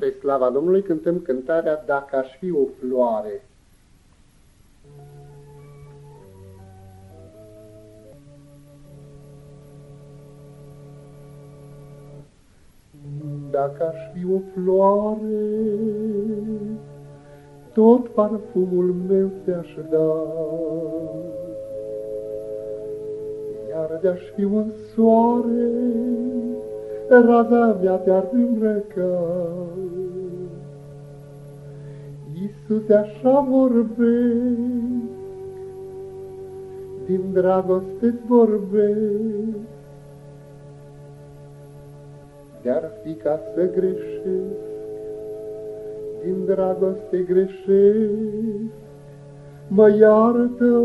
Spre slava Domnului cântăm cântarea Dacă aș fi o floare. Dacă aș fi o floare, tot parfumul meu ți-aș da. Iar de-aș fi un soare, raza mea te-ar îmbrăca. Iisuse, așa vorbesc, din dragoste-ți vorbesc, de-ar fi ca să greșesc, din dragoste greșesc, mă iartă,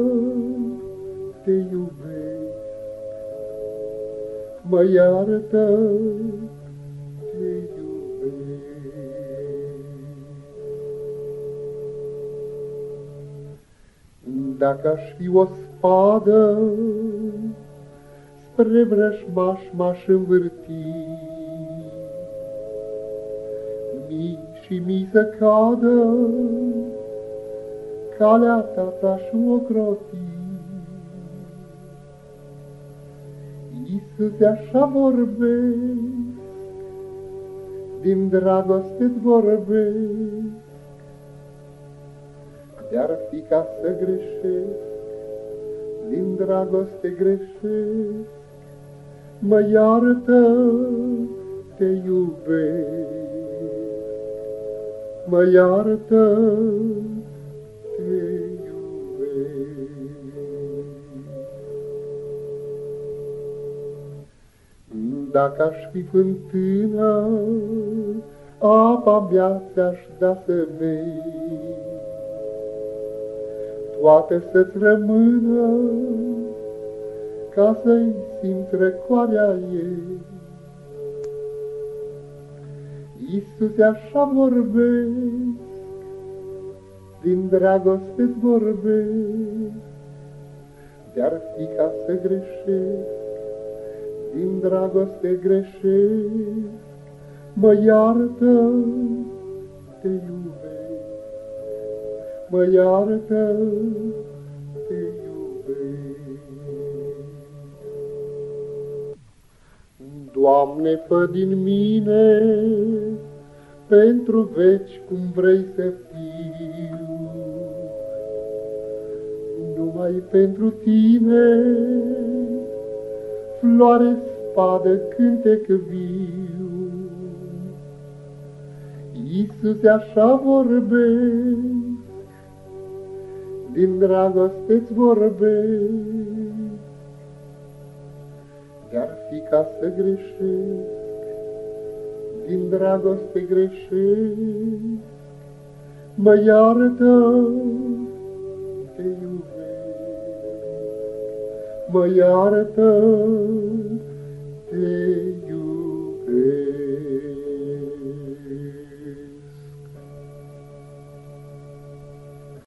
te iubesc mă iartă, te iubesc. Dacă aș fi o spadă, spre vrăjmaș m-aș învârti, mii și mii să cadă, calea ta ta și o croti. Iisuse, așa vorbesc, din dragoste-ți vorbesc, de-ar fi ca să greșesc, din dragoste greșesc, mă iartă, te iubesc, mă iartă, te Dacă aș fi fântână, apa mea ți-aș da să bei. Toate să-ți rămână, ca să-i simți răcoarea ei. Iisuse, așa vorbesc, din dragoste-ți vorbesc, de-ar fi ca să greșesc, din dragoste greșesc, mă iartă, te iubesc, mă iartă, te iubesc. Doamne, fă din mine pentru veci cum vrei să fiu, numai pentru tine floare, spadă, cântec viu. Iisuse, așa vorbesc, din dragoste-ți vorbesc, de-ar fi ca să greșesc, din dragoste greșesc, mă iartă, te iubesc mă iartă, te